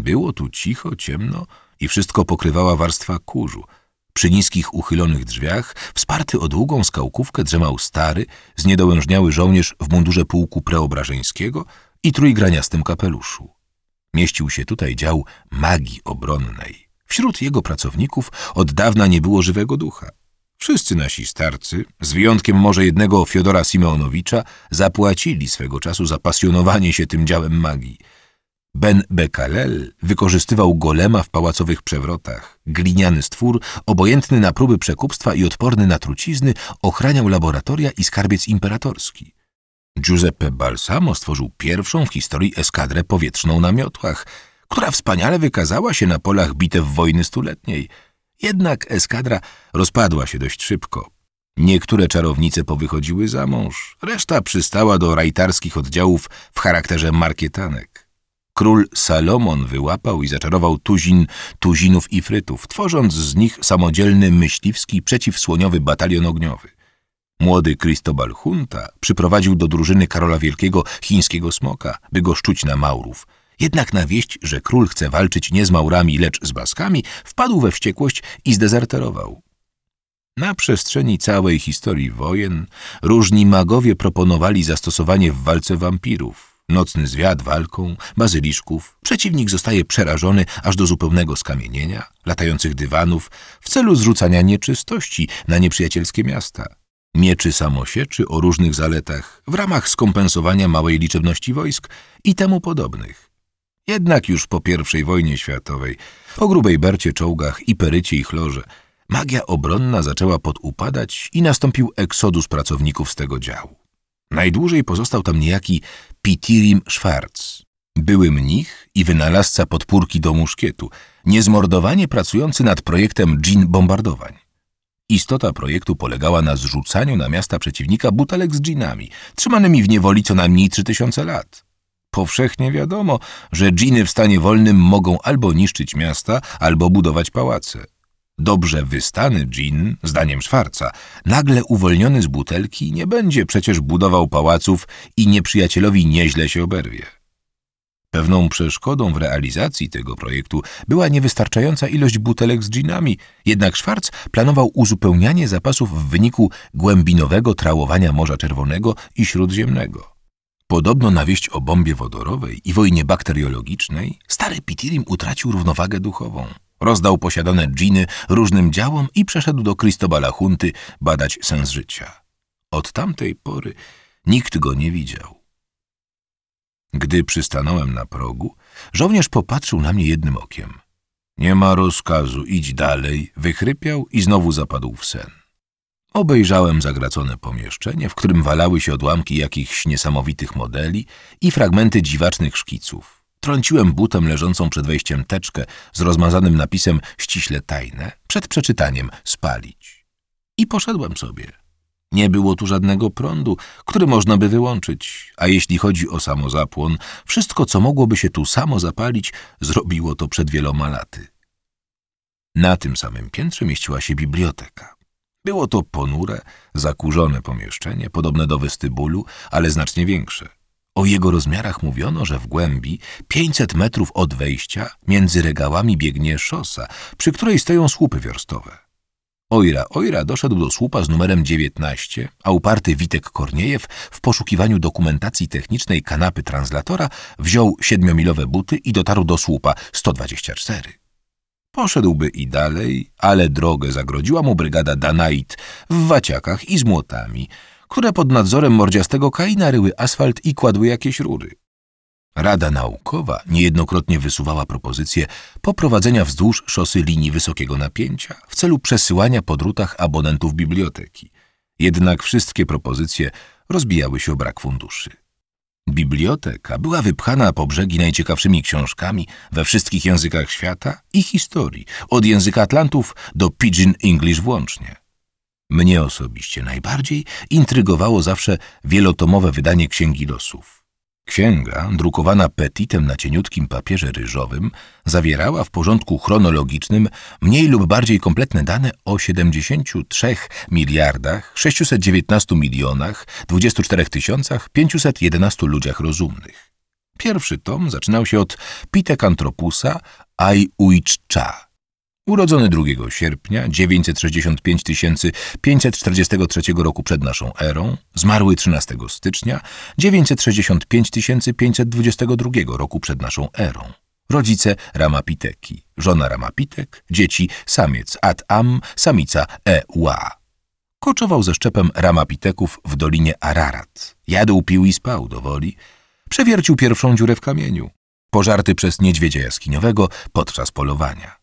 Było tu cicho, ciemno i wszystko pokrywała warstwa kurzu. Przy niskich, uchylonych drzwiach, wsparty o długą skałkówkę, drzemał stary, zniedołężniały żołnierz w mundurze pułku preobrażeńskiego i trójgraniastym kapeluszu. Mieścił się tutaj dział magii obronnej. Wśród jego pracowników od dawna nie było żywego ducha. Wszyscy nasi starcy, z wyjątkiem może jednego Fiodora Simeonowicza, zapłacili swego czasu za pasjonowanie się tym działem magii. Ben Bekalel wykorzystywał golema w pałacowych przewrotach. Gliniany stwór, obojętny na próby przekupstwa i odporny na trucizny, ochraniał laboratoria i skarbiec imperatorski. Giuseppe Balsamo stworzył pierwszą w historii eskadrę powietrzną na miotłach, która wspaniale wykazała się na polach bitew wojny stuletniej. Jednak eskadra rozpadła się dość szybko. Niektóre czarownice powychodziły za mąż, reszta przystała do rajtarskich oddziałów w charakterze markietanek. Król Salomon wyłapał i zaczarował tuzin, tuzinów i frytów, tworząc z nich samodzielny myśliwski przeciwsłoniowy batalion ogniowy. Młody Cristobal Junta przyprowadził do drużyny Karola Wielkiego chińskiego smoka, by go szczuć na Maurów. Jednak na wieść, że król chce walczyć nie z Maurami, lecz z Baskami, wpadł we wściekłość i zdezerterował. Na przestrzeni całej historii wojen różni magowie proponowali zastosowanie w walce wampirów. Nocny zwiat walką, bazyliszków, przeciwnik zostaje przerażony aż do zupełnego skamienienia, latających dywanów w celu zrzucania nieczystości na nieprzyjacielskie miasta – mieczy samosieczy o różnych zaletach w ramach skompensowania małej liczebności wojsk i temu podobnych. Jednak już po I wojnie światowej, po grubej bercie czołgach i perycie i chlorze, magia obronna zaczęła podupadać i nastąpił eksodus pracowników z tego działu. Najdłużej pozostał tam niejaki Pitirim Schwarz, były mnich i wynalazca podpórki do muszkietu, niezmordowanie pracujący nad projektem dżin bombardowań. Istota projektu polegała na zrzucaniu na miasta przeciwnika butelek z dżinami, trzymanymi w niewoli co najmniej 3000 lat. Powszechnie wiadomo, że dżiny w stanie wolnym mogą albo niszczyć miasta, albo budować pałace. Dobrze wystany dżin, zdaniem Szwarca, nagle uwolniony z butelki nie będzie przecież budował pałaców i nieprzyjacielowi nieźle się oberwie. Pewną przeszkodą w realizacji tego projektu była niewystarczająca ilość butelek z dżinami, jednak Schwarz planował uzupełnianie zapasów w wyniku głębinowego trałowania Morza Czerwonego i Śródziemnego. Podobno na wieść o bombie wodorowej i wojnie bakteriologicznej stary Pitirim utracił równowagę duchową. Rozdał posiadane dżiny różnym działom i przeszedł do Cristobala Hunty badać sens życia. Od tamtej pory nikt go nie widział. Gdy przystanąłem na progu, żołnierz popatrzył na mnie jednym okiem. Nie ma rozkazu, idź dalej, wychrypiał i znowu zapadł w sen. Obejrzałem zagracone pomieszczenie, w którym walały się odłamki jakichś niesamowitych modeli i fragmenty dziwacznych szkiców. Trąciłem butem leżącą przed wejściem teczkę z rozmazanym napisem ściśle tajne, przed przeczytaniem spalić. I poszedłem sobie. Nie było tu żadnego prądu, który można by wyłączyć, a jeśli chodzi o samozapłon, wszystko, co mogłoby się tu samo zapalić, zrobiło to przed wieloma laty. Na tym samym piętrze mieściła się biblioteka. Było to ponure, zakurzone pomieszczenie, podobne do westybulu, ale znacznie większe. O jego rozmiarach mówiono, że w głębi, 500 metrów od wejścia, między regałami biegnie szosa, przy której stoją słupy wiorstowe. Ojra, Ojra doszedł do słupa z numerem 19, a uparty Witek Korniejew w poszukiwaniu dokumentacji technicznej kanapy translatora wziął siedmiomilowe buty i dotarł do słupa 124. Poszedłby i dalej, ale drogę zagrodziła mu brygada Danait w waciakach i z młotami, które pod nadzorem mordziastego Kaina ryły asfalt i kładły jakieś rury. Rada Naukowa niejednokrotnie wysuwała propozycję poprowadzenia wzdłuż szosy linii wysokiego napięcia w celu przesyłania po drutach abonentów biblioteki. Jednak wszystkie propozycje rozbijały się o brak funduszy. Biblioteka była wypchana po brzegi najciekawszymi książkami we wszystkich językach świata i historii, od języka Atlantów do Pidgin English włącznie. Mnie osobiście najbardziej intrygowało zawsze wielotomowe wydanie Księgi Losów. Księga, drukowana petitem na cieniutkim papierze ryżowym, zawierała w porządku chronologicznym mniej lub bardziej kompletne dane o 73 miliardach 619 milionach 24 tysiącach 511 ludziach rozumnych. Pierwszy tom zaczynał się od Pitecanthropusa Ai Uichcha, urodzony 2 sierpnia 965 543 roku przed naszą erą, zmarły 13 stycznia 965 522 roku przed naszą erą. Rodzice Ramapiteki, żona Ramapitek, dzieci samiec At-Am, samica E-Ła. Koczował ze szczepem Ramapiteków w dolinie Ararat. Jadł, pił i spał do woli. Przewiercił pierwszą dziurę w kamieniu. Pożarty przez niedźwiedzia jaskiniowego podczas polowania.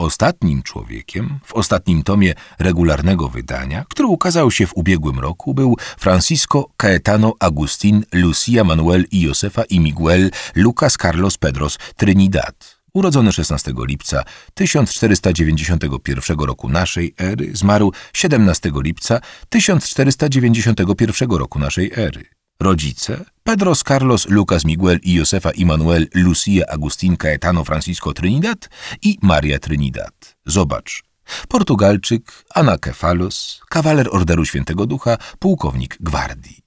Ostatnim człowiekiem w ostatnim tomie regularnego wydania, który ukazał się w ubiegłym roku, był Francisco Caetano Agustin Lucia Manuel i Josefa y Miguel Lucas Carlos Pedros Trinidad, urodzony 16 lipca 1491 roku naszej ery, zmarł 17 lipca 1491 roku naszej ery. Rodzice Pedros Carlos Lucas Miguel y Josefa Immanuel Lucia Agustin Caetano Francisco Trinidad i Maria Trinidad. Zobacz. Portugalczyk, Anakefalos, kawaler Orderu Świętego Ducha, pułkownik gwardii.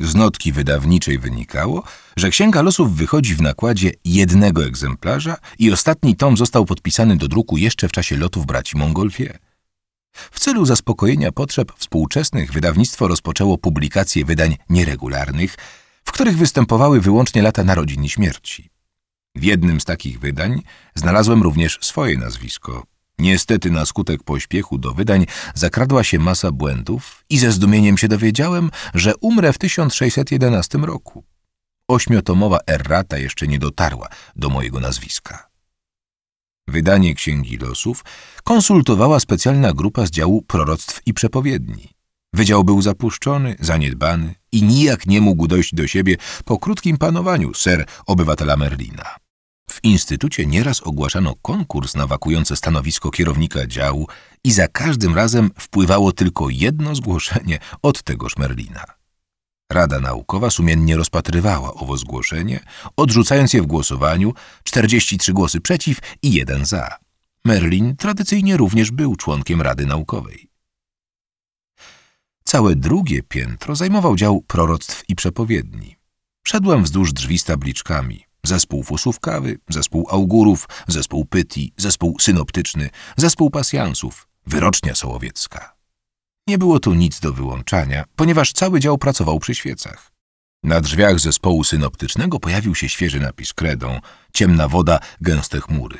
Z notki wydawniczej wynikało, że Księga Losów wychodzi w nakładzie jednego egzemplarza i ostatni tom został podpisany do druku jeszcze w czasie lotów braci Mongolfie. W celu zaspokojenia potrzeb współczesnych wydawnictwo rozpoczęło publikację wydań nieregularnych, w których występowały wyłącznie lata narodzin i śmierci. W jednym z takich wydań znalazłem również swoje nazwisko. Niestety na skutek pośpiechu do wydań zakradła się masa błędów i ze zdumieniem się dowiedziałem, że umrę w 1611 roku. Ośmiotomowa errata jeszcze nie dotarła do mojego nazwiska. Wydanie Księgi Losów konsultowała specjalna grupa z działu proroctw i przepowiedni. Wydział był zapuszczony, zaniedbany i nijak nie mógł dojść do siebie po krótkim panowaniu ser obywatela Merlina. W instytucie nieraz ogłaszano konkurs na wakujące stanowisko kierownika działu i za każdym razem wpływało tylko jedno zgłoszenie od tegoż Merlina. Rada Naukowa sumiennie rozpatrywała owo zgłoszenie, odrzucając je w głosowaniu 43 głosy przeciw i jeden za. Merlin tradycyjnie również był członkiem Rady Naukowej. Całe drugie piętro zajmował dział proroctw i przepowiedni. Szedłem wzdłuż drzwi z tabliczkami. Zespół fusówkawy, zespół augurów, zespół pytii, zespół synoptyczny, zespół pasjansów, wyrocznia sołowiecka. Nie było tu nic do wyłączania, ponieważ cały dział pracował przy świecach. Na drzwiach zespołu synoptycznego pojawił się świeży napis kredą, ciemna woda, gęste chmury.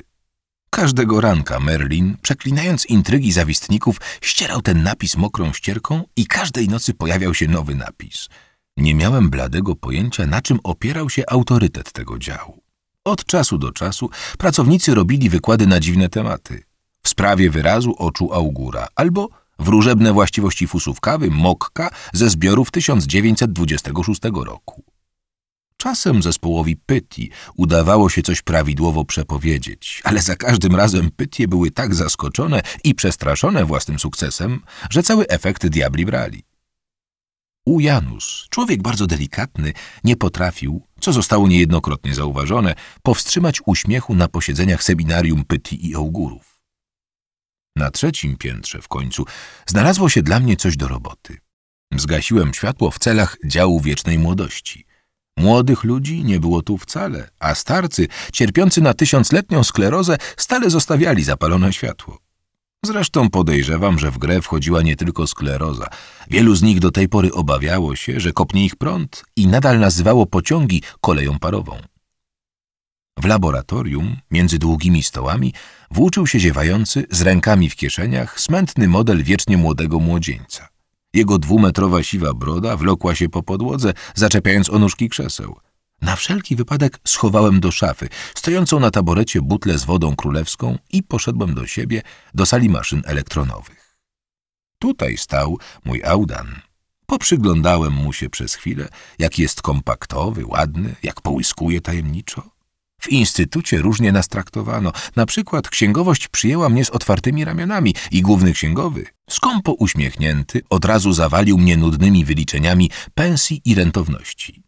Każdego ranka Merlin, przeklinając intrygi zawistników, ścierał ten napis mokrą ścierką i każdej nocy pojawiał się nowy napis. Nie miałem bladego pojęcia, na czym opierał się autorytet tego działu. Od czasu do czasu pracownicy robili wykłady na dziwne tematy. W sprawie wyrazu oczu augura albo wróżebne właściwości fusów kawy Mokka ze zbiorów 1926 roku. Czasem zespołowi Pytti udawało się coś prawidłowo przepowiedzieć, ale za każdym razem Pytie były tak zaskoczone i przestraszone własnym sukcesem, że cały efekt diabli brali. U Janus, człowiek bardzo delikatny, nie potrafił, co zostało niejednokrotnie zauważone, powstrzymać uśmiechu na posiedzeniach seminarium Pytti i augurów. Na trzecim piętrze w końcu znalazło się dla mnie coś do roboty. Zgasiłem światło w celach działu wiecznej młodości. Młodych ludzi nie było tu wcale, a starcy, cierpiący na tysiącletnią sklerozę, stale zostawiali zapalone światło. Zresztą podejrzewam, że w grę wchodziła nie tylko skleroza. Wielu z nich do tej pory obawiało się, że kopnie ich prąd i nadal nazywało pociągi koleją parową. W laboratorium, między długimi stołami, włóczył się ziewający, z rękami w kieszeniach, smętny model wiecznie młodego młodzieńca. Jego dwumetrowa siwa broda wlokła się po podłodze, zaczepiając o nóżki krzeseł. Na wszelki wypadek schowałem do szafy, stojącą na taborecie butlę z wodą królewską i poszedłem do siebie, do sali maszyn elektronowych. Tutaj stał mój Audan. Poprzyglądałem mu się przez chwilę, jak jest kompaktowy, ładny, jak połyskuje tajemniczo. W instytucie różnie nas traktowano. Na przykład księgowość przyjęła mnie z otwartymi ramionami i główny księgowy, skąpo uśmiechnięty, od razu zawalił mnie nudnymi wyliczeniami pensji i rentowności.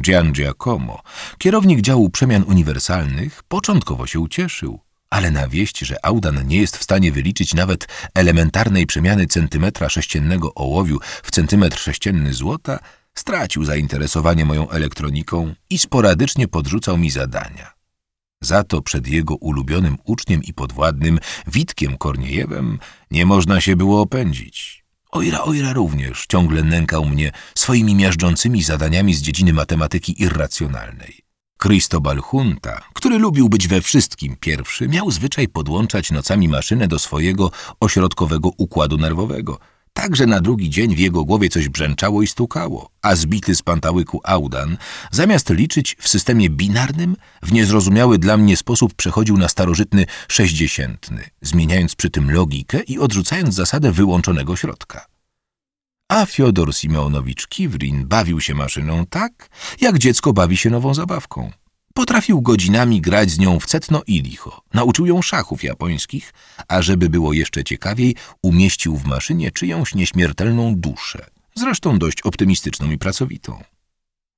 Gian Giacomo, kierownik działu przemian uniwersalnych, początkowo się ucieszył, ale na wieść, że Audan nie jest w stanie wyliczyć nawet elementarnej przemiany centymetra sześciennego ołowiu w centymetr sześcienny złota, Stracił zainteresowanie moją elektroniką i sporadycznie podrzucał mi zadania. Za to przed jego ulubionym uczniem i podwładnym, Witkiem Korniejewem, nie można się było opędzić. Ojra Ojra również ciągle nękał mnie swoimi miażdżącymi zadaniami z dziedziny matematyki irracjonalnej. Cristobal Junta, który lubił być we wszystkim pierwszy, miał zwyczaj podłączać nocami maszynę do swojego ośrodkowego układu nerwowego. Także na drugi dzień w jego głowie coś brzęczało i stukało, a zbity z pantałyku Audan, zamiast liczyć w systemie binarnym, w niezrozumiały dla mnie sposób przechodził na starożytny sześćdziesiętny, zmieniając przy tym logikę i odrzucając zasadę wyłączonego środka. A Fiodor Simeonowicz Kiwrin bawił się maszyną tak, jak dziecko bawi się nową zabawką. Potrafił godzinami grać z nią w cetno i licho. Nauczył ją szachów japońskich, a żeby było jeszcze ciekawiej, umieścił w maszynie czyjąś nieśmiertelną duszę, zresztą dość optymistyczną i pracowitą.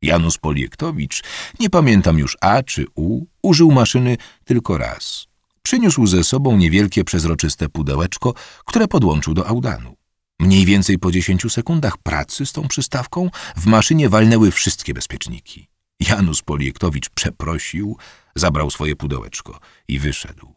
Janusz Poliektowicz, nie pamiętam już A czy U, użył maszyny tylko raz. Przyniósł ze sobą niewielkie przezroczyste pudełeczko, które podłączył do Audanu. Mniej więcej po dziesięciu sekundach pracy z tą przystawką w maszynie walnęły wszystkie bezpieczniki. Janusz Poliektowicz przeprosił, zabrał swoje pudełeczko i wyszedł.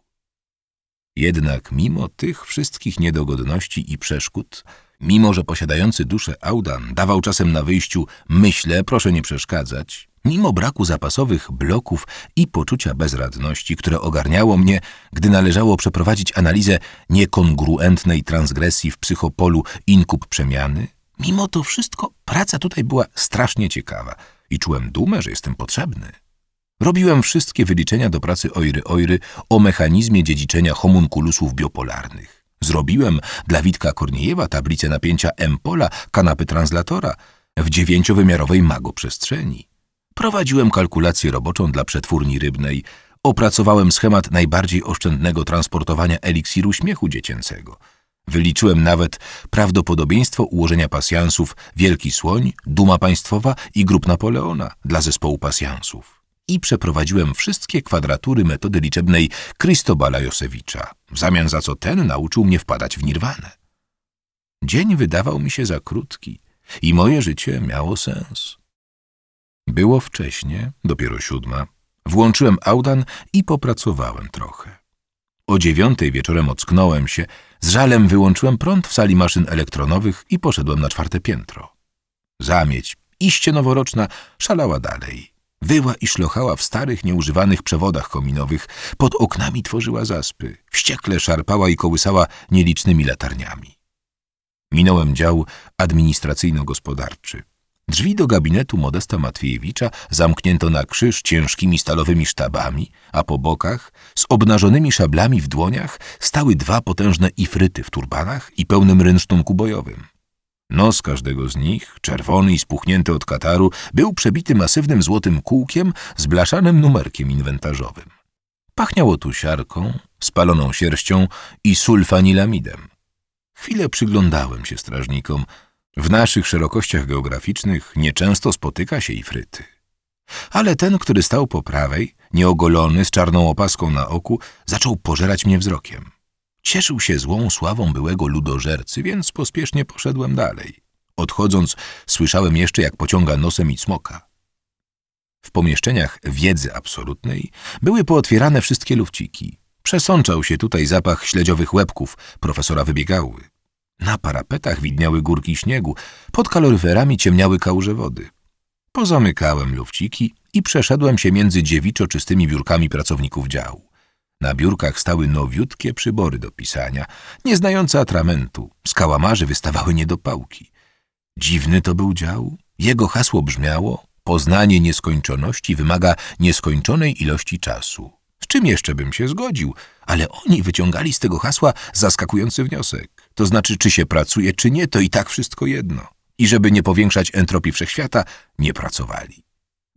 Jednak mimo tych wszystkich niedogodności i przeszkód, mimo że posiadający duszę Audan dawał czasem na wyjściu myślę, proszę nie przeszkadzać, mimo braku zapasowych bloków i poczucia bezradności, które ogarniało mnie, gdy należało przeprowadzić analizę niekongruentnej transgresji w psychopolu inkub przemiany, mimo to wszystko praca tutaj była strasznie ciekawa – i czułem dumę, że jestem potrzebny. Robiłem wszystkie wyliczenia do pracy Ojry Ojry o mechanizmie dziedziczenia homunculusów biopolarnych. Zrobiłem dla Witka Korniejewa tablicę napięcia M-pola kanapy translatora w dziewięciowymiarowej magoprzestrzeni. Prowadziłem kalkulację roboczą dla przetwórni rybnej, opracowałem schemat najbardziej oszczędnego transportowania eliksiru śmiechu dziecięcego – Wyliczyłem nawet prawdopodobieństwo ułożenia pasjansów Wielki Słoń, Duma Państwowa i Grup Napoleona dla zespołu pasjansów. I przeprowadziłem wszystkie kwadratury metody liczebnej Krystobala Josewicza, w zamian za co ten nauczył mnie wpadać w nirwanę. Dzień wydawał mi się za krótki i moje życie miało sens. Było wcześnie, dopiero siódma. Włączyłem Audan i popracowałem trochę. O dziewiątej wieczorem ocknąłem się, z żalem wyłączyłem prąd w sali maszyn elektronowych i poszedłem na czwarte piętro. Zamieć, iście noworoczna, szalała dalej. Wyła i szlochała w starych, nieużywanych przewodach kominowych, pod oknami tworzyła zaspy, wściekle szarpała i kołysała nielicznymi latarniami. Minąłem dział administracyjno-gospodarczy. Drzwi do gabinetu Modesta Matwiejewicza zamknięto na krzyż ciężkimi stalowymi sztabami, a po bokach, z obnażonymi szablami w dłoniach, stały dwa potężne ifryty w turbanach i pełnym rynsztunku bojowym. Nos każdego z nich, czerwony i spuchnięty od kataru, był przebity masywnym złotym kółkiem z blaszanym numerkiem inwentarzowym. Pachniało tu siarką, spaloną sierścią i sulfanilamidem. Chwilę przyglądałem się strażnikom, w naszych szerokościach geograficznych nieczęsto spotyka się ifryty. Ale ten, który stał po prawej, nieogolony, z czarną opaską na oku, zaczął pożerać mnie wzrokiem. Cieszył się złą sławą byłego ludożercy, więc pospiesznie poszedłem dalej. Odchodząc, słyszałem jeszcze, jak pociąga nosem i cmoka. W pomieszczeniach wiedzy absolutnej były pootwierane wszystkie lufciki. Przesączał się tutaj zapach śledziowych łebków profesora Wybiegały. Na parapetach widniały górki śniegu, pod kaloryferami ciemniały kałuże wody. Pozamykałem lufciki i przeszedłem się między dziewiczo czystymi biurkami pracowników działu. Na biurkach stały nowiutkie przybory do pisania, nieznające atramentu, z kałamarzy wystawały niedopałki. Dziwny to był dział. Jego hasło brzmiało Poznanie nieskończoności wymaga nieskończonej ilości czasu. Czym jeszcze bym się zgodził, ale oni wyciągali z tego hasła zaskakujący wniosek. To znaczy, czy się pracuje, czy nie, to i tak wszystko jedno. I żeby nie powiększać entropii wszechświata, nie pracowali.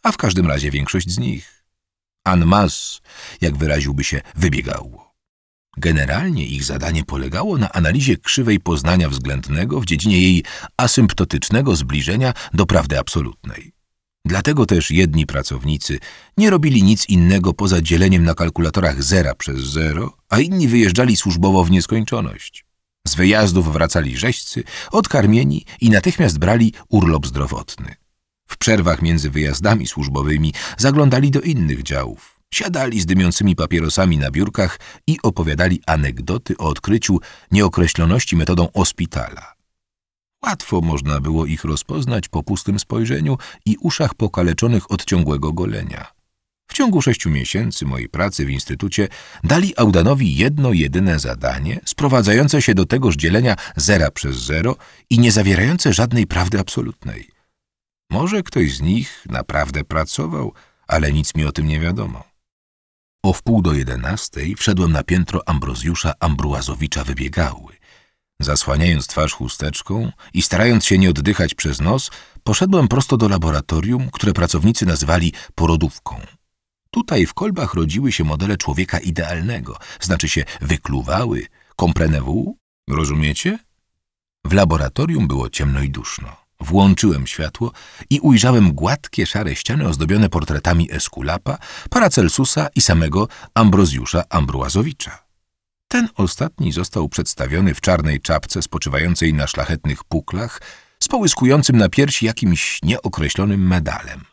A w każdym razie większość z nich en masse, jak wyraziłby się, wybiegało. Generalnie ich zadanie polegało na analizie krzywej poznania względnego w dziedzinie jej asymptotycznego zbliżenia do prawdy absolutnej. Dlatego też jedni pracownicy nie robili nic innego poza dzieleniem na kalkulatorach zera przez zero, a inni wyjeżdżali służbowo w nieskończoność. Z wyjazdów wracali rzeźcy, odkarmieni i natychmiast brali urlop zdrowotny. W przerwach między wyjazdami służbowymi zaglądali do innych działów. Siadali z dymiącymi papierosami na biurkach i opowiadali anegdoty o odkryciu nieokreśloności metodą ospitala. Łatwo można było ich rozpoznać po pustym spojrzeniu i uszach pokaleczonych od ciągłego golenia. W ciągu sześciu miesięcy mojej pracy w instytucie dali Audanowi jedno jedyne zadanie, sprowadzające się do tegoż dzielenia zera przez zero i nie zawierające żadnej prawdy absolutnej. Może ktoś z nich naprawdę pracował, ale nic mi o tym nie wiadomo. O wpół do jedenastej wszedłem na piętro Ambrozjusza Ambruazowicza wybiegały. Zasłaniając twarz chusteczką i starając się nie oddychać przez nos, poszedłem prosto do laboratorium, które pracownicy nazywali porodówką. Tutaj w kolbach rodziły się modele człowieka idealnego, znaczy się wykluwały, comprenez-vous? Rozumiecie? W laboratorium było ciemno i duszno. Włączyłem światło i ujrzałem gładkie, szare ściany ozdobione portretami Eskulapa, Paracelsusa i samego Ambrozjusza Ambruazowicza. Ten ostatni został przedstawiony w czarnej czapce spoczywającej na szlachetnych puklach, z połyskującym na piersi jakimś nieokreślonym medalem.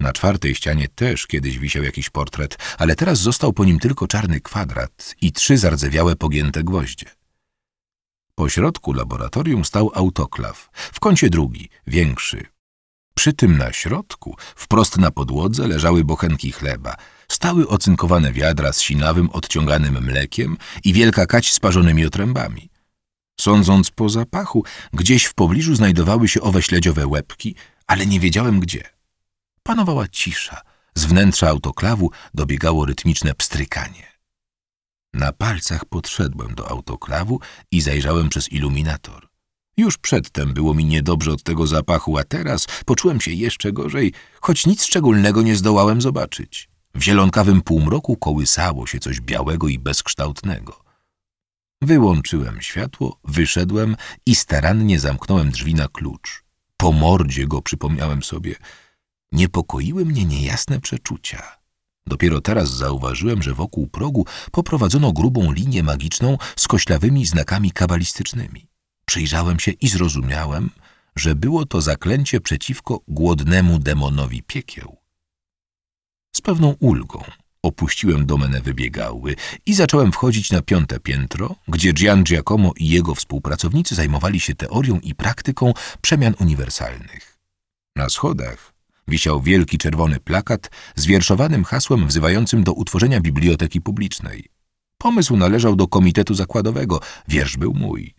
Na czwartej ścianie też kiedyś wisiał jakiś portret, ale teraz został po nim tylko czarny kwadrat i trzy zardzewiałe pogięte gwoździe. Po środku laboratorium stał autoklaw, w kącie drugi, większy. Przy tym na środku, wprost na podłodze, leżały bochenki chleba, stały ocynkowane wiadra z sinawym, odciąganym mlekiem i wielka kać z parzonymi otrębami. Sądząc po zapachu, gdzieś w pobliżu znajdowały się owe śledziowe łebki, ale nie wiedziałem gdzie. Panowała cisza. Z wnętrza autoklawu dobiegało rytmiczne pstrykanie. Na palcach podszedłem do autoklawu i zajrzałem przez iluminator. Już przedtem było mi niedobrze od tego zapachu, a teraz poczułem się jeszcze gorzej, choć nic szczególnego nie zdołałem zobaczyć. W zielonkawym półmroku kołysało się coś białego i bezkształtnego. Wyłączyłem światło, wyszedłem i starannie zamknąłem drzwi na klucz. Po mordzie go przypomniałem sobie. Niepokoiły mnie niejasne przeczucia. Dopiero teraz zauważyłem, że wokół progu poprowadzono grubą linię magiczną z koślawymi znakami kabalistycznymi. Przyjrzałem się i zrozumiałem, że było to zaklęcie przeciwko głodnemu demonowi piekieł. Z pewną ulgą opuściłem domenę wybiegały i zacząłem wchodzić na piąte piętro, gdzie Gian Giacomo i jego współpracownicy zajmowali się teorią i praktyką przemian uniwersalnych. Na schodach wisiał wielki czerwony plakat z wierszowanym hasłem wzywającym do utworzenia biblioteki publicznej. Pomysł należał do komitetu zakładowego, wiersz był mój.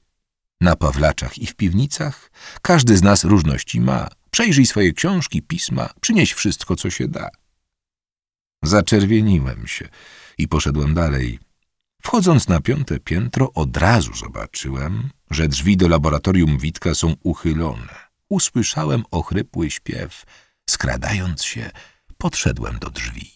Na Pawlaczach i w piwnicach każdy z nas różności ma. Przejrzyj swoje książki, pisma, przynieś wszystko, co się da. Zaczerwieniłem się i poszedłem dalej. Wchodząc na piąte piętro, od razu zobaczyłem, że drzwi do laboratorium Witka są uchylone. Usłyszałem ochrypły śpiew. Skradając się, podszedłem do drzwi.